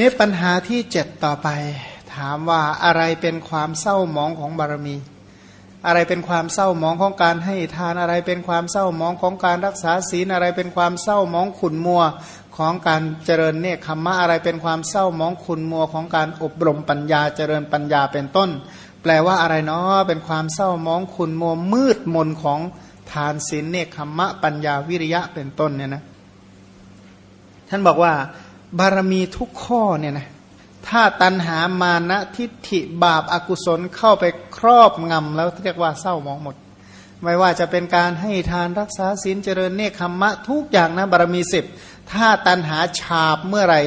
นี่ปัญหาที่เจ็ดต่อไป ถามว่าอะไรเป็นความเศร้าหมองของบารมี อะไรเป็นความเศร้าหมองของการให้ทานอะไรเป็นความเศร้าหมองของการรักษาศีลอะไรเป็นความเศร้าหมองขุนมัวของการเจริญเนคขมะอะไรเป็นความเศร้าหมองขุนมัวของการอบรมปัญญาเจริญปัญญาเป็นต้น แปลว่าอะไรเนาะเป็นความเศร้าหมองขุนมัวมืดมนของทานศีลเนคขมะปัญญาวิริยะเป็นต้นเนี่ยนะท่านบอกว่า บารมีทุกข้อเนี่ยนะถ้าตันหามานะทิฏฐิบาปอากุศลเข้าไปครอบงำแล้วเรียกว่าเศร้ามองหมด ไม่ว่าจะเป็นการให้ทานรักษาศีลเจริญเนคขมมะทุกอย่างนะบารมีสิบถ้าตันหาฉาบเมื่อไหร่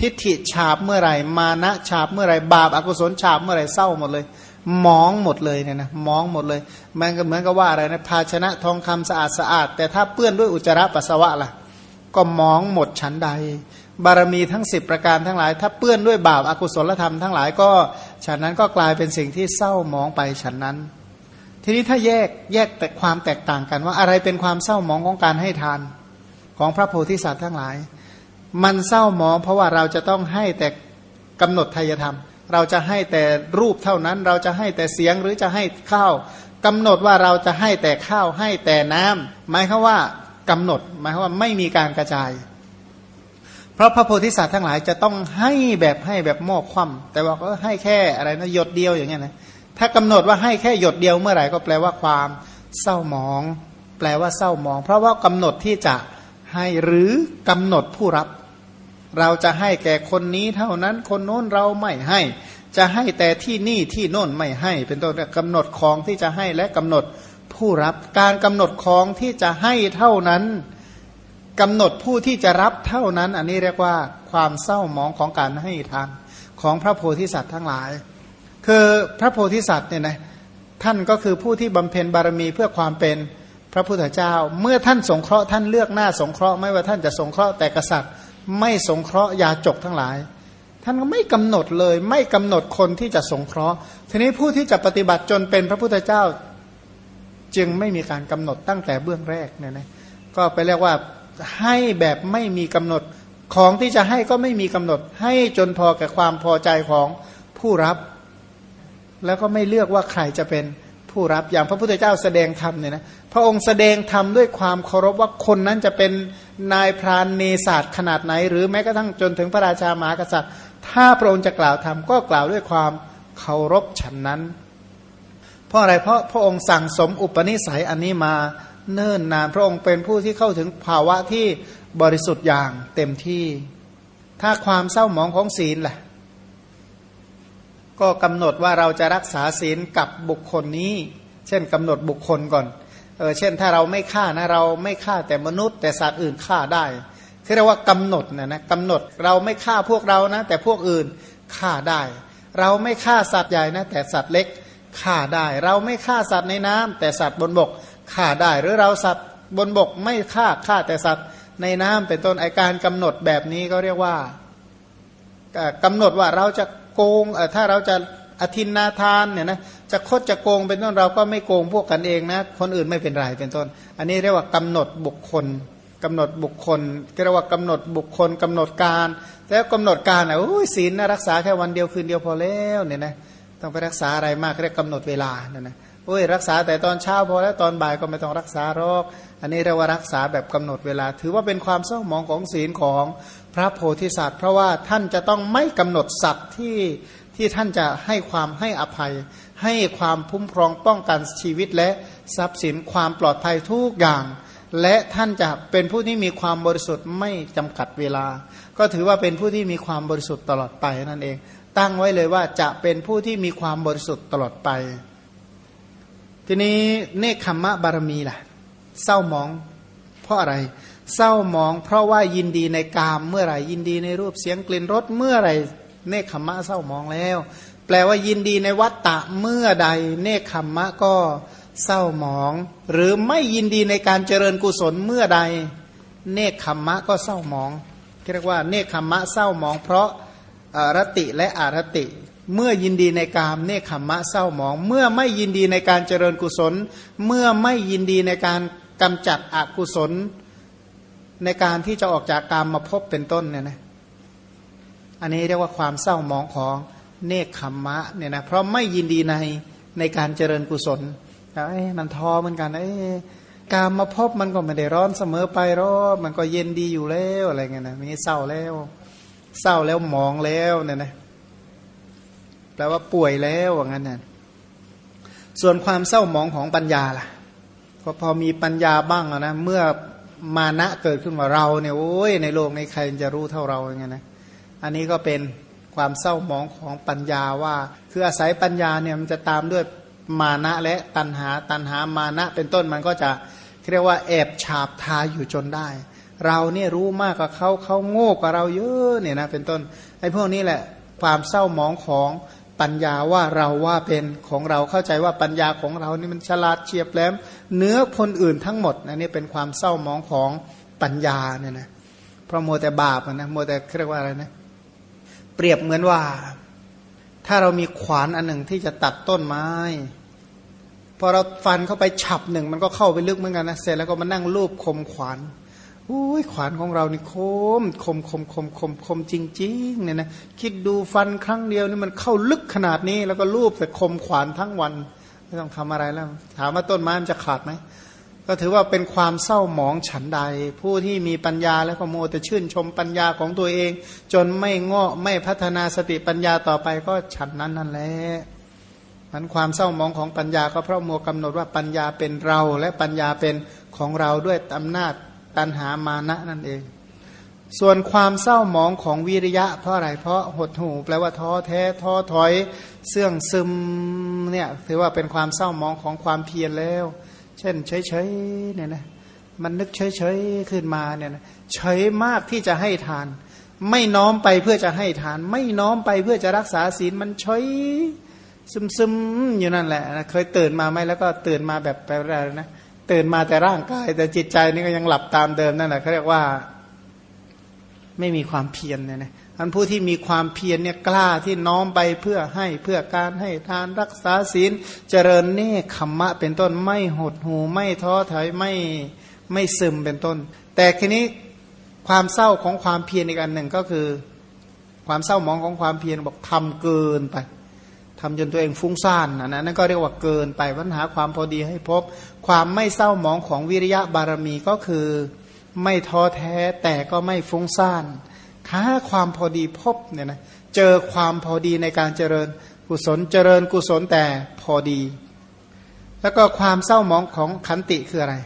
ทิฏฐิฉาบเมื่อไหร่ มานะฉาบเมื่อไหร่ บาปอากุศลฉาบเมื่อไหร่เศร้าหมดเลยมองหมดเลยเนี่ยนะมองหมดเลย มันก็เหมือนกับว่าอะไรนะภาชนะทองคำสะอาดสะอาด แต่ถ้าเปื้อนด้วยอุจจาระปัสสาวะล่ะ ก็มองหมดฉันใด บารมีทั้งสิบประการทั้งหลาย ถ้าเปื้อนด้วยบาปอากุศลธรรมทั้งหลายก็ฉันนั้นก็กลายเป็นสิ่งที่เศร้ามองไปฉันนั้น ทีนี้ถ้าแยกแยกแต่ความแตกต่างกันว่าอะไรเป็นความเศร้ามองของการให้ทานของพระโพธิสัตว์ทั้งหลาย มันเศร้ามองเพราะว่าเราจะต้องให้แต่กำหนดทายธรรม เราจะให้แต่รูปเท่านั้น เราจะให้แต่เสียงหรือจะให้ข้าวกำหนดว่าเราจะให้แต่ข้าวให้แต่น้ำหมายคือว่า กำหนดหมายความว่าไม่มีการกระจาย เพราะพระโพธิสัตว์ทั้งหลายจะต้องให้แบบให้แบบมอบคว่ำแต่ว่าก็ให้แค่อะไรนะหยดเดียวอย่างเงี้ยนะถ้ากำหนดว่าให้แค่หยดเดียวเมื่อไหร่ก็แปลว่าความเศร้าหมอง แปลว่าเศร้าหมอง เพราะว่ากำหนดที่จะให้หรือกำหนดผู้รับ เราจะให้แก่คนนี้เท่านั้นคนโน้นเราไม่ให้ จะให้แต่ที่นี่ที่โน้นไม่ให้ เป็นต้นกำหนดของที่จะให้และกำหนด ผู้รับ การกำหนดของที่จะให้เท่านั้นกำหนดผู้ที่จะรับเท่านั้น อันนี้เรียกว่าความเศร้ามองของการให้ทานของพระโพธิสัตว์ทั้งหลาย คือพระโพธิสัตว์เนี่ยนะท่านก็คือผู้ที่บำเพ็ญบารมีเพื่อความเป็นพระพุทธเจ้า เมื่อท่านสงเคราะห์ท่านเลือกหน้าสงเคราะห์ไม่ว่าท่านจะสงเคราะห์แต่กษัตริย์ ไม่สงเคราะห์ยาจกทั้งหลาย ท่านก็ไม่กำหนดเลย ไม่กำหนดคนที่จะสงเคราะห์ ทีนี้ผู้ที่จะปฏิบัติจนเป็นพระพุทธเจ้า จึงไม่มีการกำหนดตั้งแต่เบื้องแรกเนี่ยนะก็ไปเรียกว่าให้แบบไม่มีกำหนดของที่จะให้ก็ไม่มีกำหนด ให้จนพอแก่ความพอใจของผู้รับ แล้วก็ไม่เลือกว่าใครจะเป็นผู้รับอย่างพระพุทธเจ้าแสดงธรรมเนี่ยนะพระองค์แสดงธรรมด้วยความเคารพว่าคนนั้นจะเป็นนายพรานเนศาสตร์ขนาดไหน หรือแม้กระทั่งจนถึงพระราชามหากษัตริย์ ถ้าพระองค์จะกล่าวธรรมก็กล่าวด้วยความเคารพฉันนั้น เพราะอะไรเพราะพระองค์สั่งสมอุปนิสัยอันนี้มาเนิ่นนาน พระองค์เป็นผู้ที่เข้าถึงภาวะที่บริสุทธิ์อย่างเต็มที่ ถ้าความเศร้าหมองของศีลล่ะ ก็กำหนดว่าเราจะรักษาศีลกับบุคคลนี้ เช่นกำหนดบุคคลก่อนเออเช่นถ้าเราไม่ฆ่านะเราไม่ฆ่าแต่มนุษย์ แต่สัตว์อื่นฆ่าได้คือเรียกว่ากำหนดนะนะกำหนดเราไม่ฆ่าพวกเรานะ แต่พวกอื่นฆ่าได้ เราไม่ฆ่าสัตว์ใหญ่นะแต่สัตว์เล็ก ฆ่าได้ เราไม่ฆ่าสัตว์ในน้ำแต่สัตว์บนบกฆ่าได้ หรือเราสัตว์บนบกไม่ฆ่าฆ่าแต่สัตว์ในน้ำเป็นต้นไอการกำหนดแบบนี้ก็เรียกว่ากำหนดว่าเราจะโกงถ้าเราจะอธินนาทานเนี่ยนะจะคดจะโกงเป็นต้นเราก็ไม่โกงพวกกันเองนะคนอื่นไม่เป็นไรเป็นต้น อันนี้เรียกว่ากำหนดบุคคลกำหนดบุคคลเรียกว่ากำหนดบุคคลกำหนดการ แล้วกำหนดการอะโอ้ยศีลนะรักษาแค่วันเดียวคืนเดียวพอแล้วเนี่ยนะ ต้องไปรักษาอะไรมากเรียกกำหนดเวลาเนี่ยนะโอ้ยรักษาแต่ตอนเช้าพอแล้วตอนบ่ายก็ไม่ต้องรักษาโรคอันนี้เรียกว่ารักษาแบบกำหนดเวลา ถือว่าเป็นความเศร้ามองของศีลของพระโพธิสัตว์ เพราะว่าท่านจะต้องไม่กำหนดสัตว์ที่ที่ท่านจะให้ความให้อภัย ให้ความพุ่มครองป้องกันชีวิตและทรัพย์สินความปลอดภัยทุกอย่าง และท่านจะเป็นผู้ที่มีความบริสุทธิ์ไม่จำกัดเวลา ก็ถือว่าเป็นผู้ที่มีความบริสุทธิ์ตลอดไปนั่นเอง ตั้งไว้เลยว่าจะเป็นผู้ที่มีความบริสุทธิ์ตลอดไป ทีนี้เนคขมมะบารมีล่ะ เศร้ามอง เพราะอะไร เศร้ามอง เพราะว่ายินดีในกามเมื่อไหร่ยินดีในรูปเสียงกลิ่นรสเมื่อไหร่เนคขมมะเศร้ามองแล้ว แปลว่ายินดีในวัตตะเมื่อใด เนคขมมะก็เศร้ามอง หรือไม่ยินดีในการเจริญกุศลเมื่อใด เนคขมมะก็เศร้ามองเรียกว่าเนคขมมะเศร้ามอง เพราะ รติและอารติ เมื่อยินดีในกามเนคขมมะเศร้าหมอง เมื่อไม่ยินดีในการเจริญกุศล เมื่อไม่ยินดีในการกำจัดอกุศล ในการที่จะออกจากกามมาพบเป็นต้นเนี่ยนะอันนี้เรียกว่าความเศร้าหมองของเนคขมมะเนี่ยนะเพราะไม่ยินดีในในการเจริญกุศลแล้วมันท้อเหมือนกันไอ้การมาพบมันก็ไม่ได้ร้อนเสมอไปหรอกมันก็เย็นดีอยู่แล้วอะไรเงี้ยนะมีเศร้าแล้ว เศร้าแล้วมองแล้วเนี่ยนะแปลว่าป่วยแล้วว่างั้นนะส่วนความเศร้ามองของปัญญาล่ะก็พอมีปัญญาบ้างนะเมื่อมานะเกิดขึ้นมาเราเนี่ยโอ้ยในโลกในใครจะรู้เท่าเราอย่างเงี้ยนะอันนี้ก็เป็นความเศร้ามองของปัญญาว่า คืออาศัยปัญญาเนี่ยมันจะตามด้วยมานะและตันหาตันหามานะเป็นต้นมันก็จะเรียกว่าแอบฉาบทาอยู่จนได้ เราเนี่ยรู้มากกว่าเขาเขาโง่กว่าเราเยอะเนี่ยนะเป็นต้นไอ้พวกนี้แหละความเศร้าหมองของปัญญาว่าเราว่าเป็นของเราเข้าใจว่าปัญญาของเรานี่มันฉลาดเฉียบแหลมเนื้อคนอื่นทั้งหมดอันนี้เป็นความเศร้ามองของปัญญาเนี่ยนะเพราะโมแต่บาปนะโมแต่เรียกว่าอะไรนะเปรียบเหมือนว่า ถ้าเรามีขวานอันหนึ่งที่จะตัดต้นไม้พอเราฟันเข้าไปฉับหนึ่งมันก็เข้าไปลึกเหมือนกันนะเสร็จแล้วก็มานั่งรูปคมขวาน อุ้ยขวานของเรานี่คมคมคมคมคมคมจริงๆเนี่ยนะคิดดูฟันครั้งเดียวนี่มันเข้าลึกขนาดนี้ แล้วก็รูปแต่คมขวานทั้งวัน ไม่ต้องทำอะไรแล้ว ถามว่าต้นไม้มันจะขาดไหมก็ถือว่าเป็นความเศร้าหมองฉันใด ผู้ที่มีปัญญาแล้วก็โมแต่ชื่นชมปัญญาของตัวเอง จนไม่งาะไม่พัฒนาสติปัญญาต่อไปก็ฉันนั้นนั่นแหละมันความเศร้ามองของปัญญาก็เพราะมัวกำหนดว่าปัญญาเป็นเราและปัญญาเป็นของเราด้วยอำนาจ ตันหามานะนั่นเอง ส่วนความเศร้ามองของวิริยะ เพราะอะไรเพราะหดหูแปลว่าท้อแท้ท้อถอย เสื่องซึมเนี่ยถือว่าเป็นความเศร้ามองของความเพียรแล้ว เช่นเฉยๆเนี่ยนะมันนึกเฉยๆขึ้นมาเนี่ยนะเฉยมากที่จะให้ทาน ไม่น้อมไปเพื่อจะให้ทาน ไม่น้อมไปเพื่อจะรักษาศีลมันเฉยซึมซึมอยู่นั่นแหละนะเคยตื่นมาไหมแล้วก็ตื่นมาแบบแปลว่าอะไรนะ ตื่นมาแต่ร่างกาย แต่จิตใจนี่ก็ยังหลับตามเดิมนั่นแหละเขาเรียกว่าไม่มีความเพียรเนี่ยนะอันผู้ที่มีความเพียรเนี่ยกล้าที่น้อมไปเพื่อให้เพื่อการให้ทานรักษาศีล เจริญเนคขมมะเป็นต้นไม่หดหูไม่ท้อถอยไม่ไม่ซึมเป็นต้น แต่ทีนี้ความเศร้าของความเพียรอีกอันหนึ่งก็คือ ความเศร้ามองของความเพียรบอกทำเกินไป ทำจนตัวเองฟุ้งซ่านนะนั่นก็เรียกว่าเกินไปปัญหาความพอดีให้พบ ความไม่เศร้าหมองของวิริยะบารมีก็คือไม่ท้อแท้แต่ก็ไม่ฟุ้งซ่านค้าความพอดีพบเนี่ยนะเจอความพอดีในการเจริญกุศลเจริญกุศลแต่พอดี แล้วก็ความเศร้าหมองของขันติคืออะไร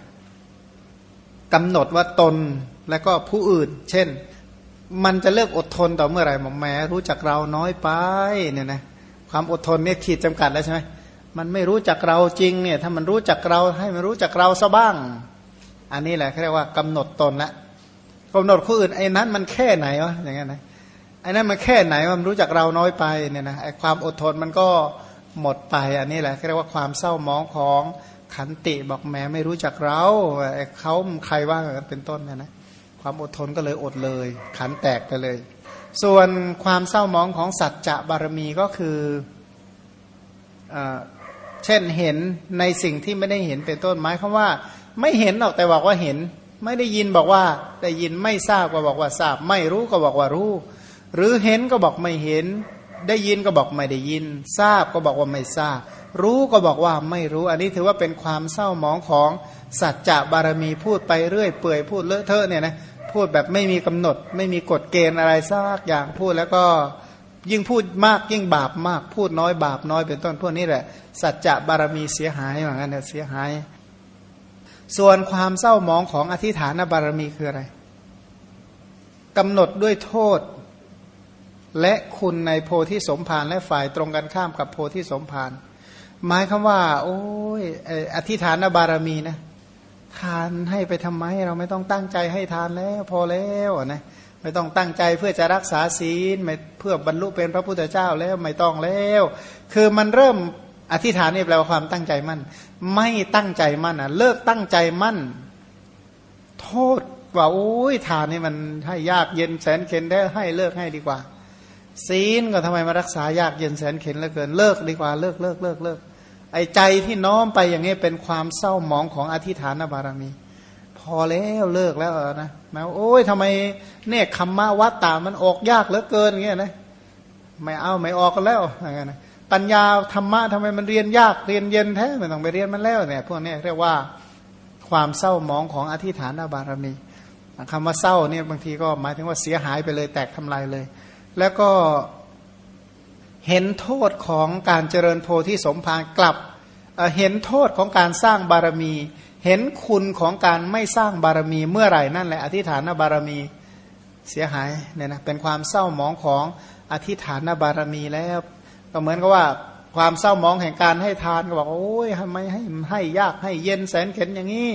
กำหนดว่าตนและก็ผู้อื่น เช่น มันจะเลิกอดทนต่อเมื่อไหร่หมอแม้รู้จักเราน้อยไปเนี่ยนะ ความอดทนเนี่ยขีดจำกัดแล้วใช่ไหมมันไม่รู้จักเราจริงเนี่ยถ้ามันรู้จักเราให้มันรู้จักเราซะบ้าง อันนี้แหละเขาเรียกว่ากำหนดตนละกำหนดผู้อื่นไอ้นั้นมันแค่ไหนวะอย่างเงี้ยนะไอ้นั้นมันแค่ไหนมันรู้จักเราน้อยไปเนี่ยนะไอ้ความอดทนมันก็หมดไป อันนี้แหละเขาเรียกว่าความเศร้ามองของขันติบอกแม้ไม่รู้จักเราไอ้เขาใครว่าเป็นต้นเนี่ยนะความอดทนก็เลยอดเลย ขันแตกไปเลย ส่วนความเศร้ามองของสัจจะบารมีก็คืออเช่นเห็นในสิ่งที่ไม่ได้เห็นเป็นต้นไม้คำว่า ไม่เห็นหรอกแต่บอกว่าเห็น ไม่ได้ยินบอกว่าได้ยินไม่ทราบก็บอกว่าทราบ ไม่รู้ก็บอกว่ารู้ หรือเห็นก็บอกไม่เห็น ได้ยินก็บอกไม่ได้ยิน ทราบก็บอกว่าไม่ทราบ รู้ก็บอกว่าไม่รู้ อันนี้ถือว่าเป็นความเศร้ามองของสัจจะบารมีพูดไปเรื่อยเปื่อยพูดเลอะเทอะเนี่ยนะ พูดแบบไม่มีกำหนด ไม่มีกฎเกณฑ์อะไรสักอย่างพูดแล้วก็ยิ่งพูดมากยิ่งบาปมาก พูดน้อยบาปน้อยเป็นต้นพวกนี้แหละ สัจจะบารมีเสียหายเหมือนกันเนี่ยเสียหาย ส่วนความเศร้าหมองของอธิฐานบารมีคืออะไรกำหนดด้วยโทษ และคุณในโพธิสมภารและฝ่ายตรงกันข้ามกับโพธิสมภารหมายคำว่า โอ้ยอธิฐานบารมีนะ ทานให้ไปทำไม เราไม่ต้องตั้งใจให้ทานแล้ว พอแล้วนะไม่ต้องตั้งใจเพื่อจะรักษาศีลไม่เพื่อบรรลุเป็นพระพุทธเจ้าแล้วไม่ต้องแล้ว คือมันเริ่มอธิษฐานนี่แปลว่าความตั้งใจมั่น ไม่ตั้งใจมั่นอะ เลิกตั้งใจมั่น โทษว่าโอ้ยทานนี่มันให้ยากเย็นแสนเข็นได้ให้เลิกให้ดีกว่า ศีลก็ทำไมมารักษายากเย็นแสนเข็นเหลือเกิน เลิกดีกว่าเลิกเลิกเลิกเลิก ไอ้ใจที่น้อมไปอย่างนี้เป็นความเศร้าหมองของอธิฐานบารมี พอแล้วเลิกแล้วนะแม้โอ้ยทำไมเนี่ยคำมาวัดตามันออกยากเหลือเกินอย่างเงี้ยนะไม่เอาไม่ออกกันแล้วอย่างเงี้ยนะปัญญาธรรมะทำไมมันเรียนยากเรียนเย็นแท้ไม่ต้องไปเรียนมันแล้วเนี่ยพวกนี้เรียกว่าความเศร้ามองของอธิฐานบารมีคำว่าเศร้าเนี่ยบางทีก็หมายถึงว่าเสียหายไปเลยแตกทำลายเลย แล้วก็ เห็นโทษของการเจริญโพธิสมภารกลับเห็นโทษของการสร้างบารมี เห็นคุณของการไม่สร้างบารมีเมื่อไหร่นั่นแหละอธิฐานบารมีเสียหายเนี่ยนะเป็นความเศร้าหมองของอธิฐานบารมีแล้ว ก็เหมือนกับว่าความเศร้ามองแห่งการให้ทานก็บอกโอ้ยทำไมให้ให้ยากให้เย็นแสนเข็นอย่างนี้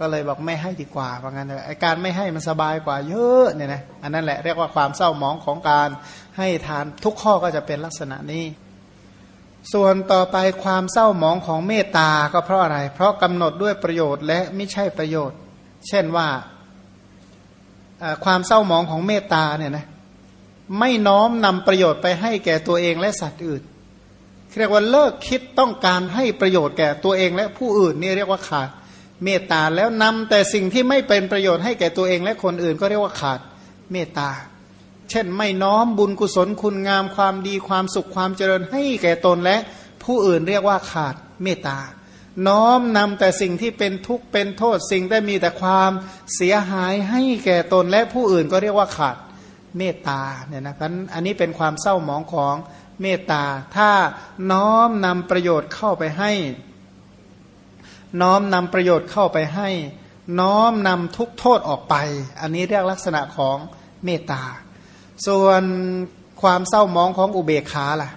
ก็เลยบอกไม่ให้ดีกว่าเพราะงั้นไอการไม่ให้มันสบายกว่าเยอะเนี่ยนะอันนั้นแหละเรียกว่าความเศร้าหมองของการให้ทานทุกข้อก็จะเป็นลักษณะนี้ ส่วนต่อไปความเศร้าหมองของเมตตาก็เพราะอะไร เพราะกำหนดด้วยประโยชน์และไม่ใช่ประโยชน์ เช่นว่าความเศร้าหมองของเมตตาเนี่ยนะไม่น้อมนำประโยชน์ไปให้แก่ตัวเองและสัตว์อื่นเรียกว่าเลิกคิดต้องการให้ประโยชน์แก่ตัวเองและผู้อื่นนี่เรียกว่าขาด เมตตาแล้วนำแต่สิ่งที่ไม่เป็นประโยชน์ให้แก่ตัวเองและคนอื่นก็เรียกว่าขาดเมตตา เช่นไม่น้อมบุญกุศลคุณงามความดีความสุขความเจริญให้แก่ตนและผู้อื่นเรียกว่าขาดเมตตา น้อมนำแต่สิ่งที่เป็นทุกข์เป็นโทษสิ่งได้มีแต่ความเสียหายให้แก่ตนและผู้อื่นก็เรียกว่าขาดเมตตาเนี่ยนะพันอันนี้เป็นความเศร้าหมองของเมตตา ถ้าน้อมนำประโยชน์เข้าไปให้ น้อมนำประโยชน์เข้าไปให้ น้อมนำทุกโทษออกไป อันนี้เรียกลักษณะของเมตตา ส่วนความเศร้ามองของอุเบกขาล่ะ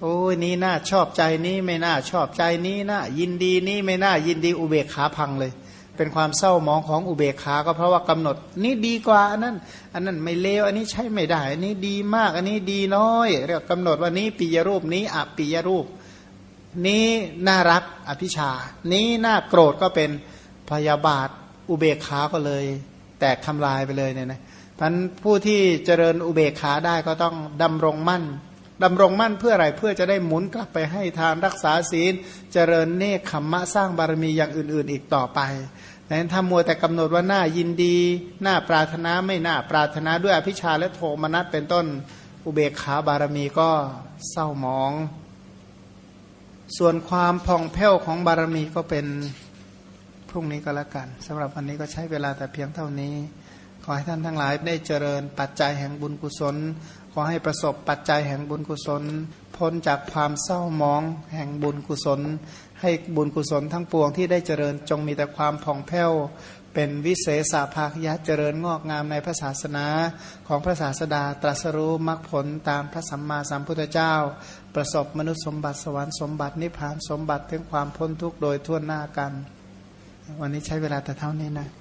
โอ้ยนี้น่าชอบใจนี้ไม่น่าชอบใจนี้น่ายินดีนี้ไม่น่ายินดีอุเบกขาพังเลย เป็นความเศร้ามองของอุเบกขาก็เพราะว่ากำหนด นี่ดีกว่าอันนั้น อันนั้นไม่เลวอันนี้ใช้ไม่ได้ อันนี้ดีมาก อันนี้ดีน้อยเรียกกำหนดว่านี้ปิยรูปนี้อปิยรูป นี้น่ารักอภิชา นี้น่าโกรธก็เป็นพยาบาทอุเบกขาก็เลย แตกทำลายไปเลยเนี่ยนะท่านผู้ที่เจริญอุเบกขาได้ก็ต้องดำรงมั่นดำรงมั่นเพื่ออะไรเพื่อจะได้หมุนกลับไปให้ทานรักษาศีล เจริญเนคขมมะสร้างบารมีอย่างอื่น ๆ อีกต่อไปแต่ถ้ามัวแต่กำหนดว่าหน้ายินดี หน้าปรารถนาไม่หน่าปรารถนาด้วยอภิชาและโทมนัสเป็นต้นอุเบกขาบารมีก็เศร้าหมอง ส่วนความพองแผ้วของบารมีก็เป็นพรุ่งนี้ก็แล้วกันสำหรับวันนี้ก็ใช้เวลาแต่เพียงเท่านี้ ขอให้ท่านทั้งหลายได้เจริญปัจจัยแห่งบุญกุศล ขอให้ประสบปัจจัยแห่งบุญกุศล พ้นจากความเศร้ามอง แห่งบุญกุศล ให้บุญกุศลทั้งปวงที่ได้เจริญจงมีแต่ความผ่องแผ้ว เป็นวิเศษภาคยะเจริญงอกงามในพระศาสนาของพระศาสดาตรัสรู้มรรคผลตามพระสัมมาสัมพุทธเจ้า ประสบมนุษย์สมบัติสวรรค์สมบัตินิพพานสมบัติถึงความพ้นทุกข์โดยทั่วหน้ากัน วันนี้ใช้เวลาแต่เท่านี้นะ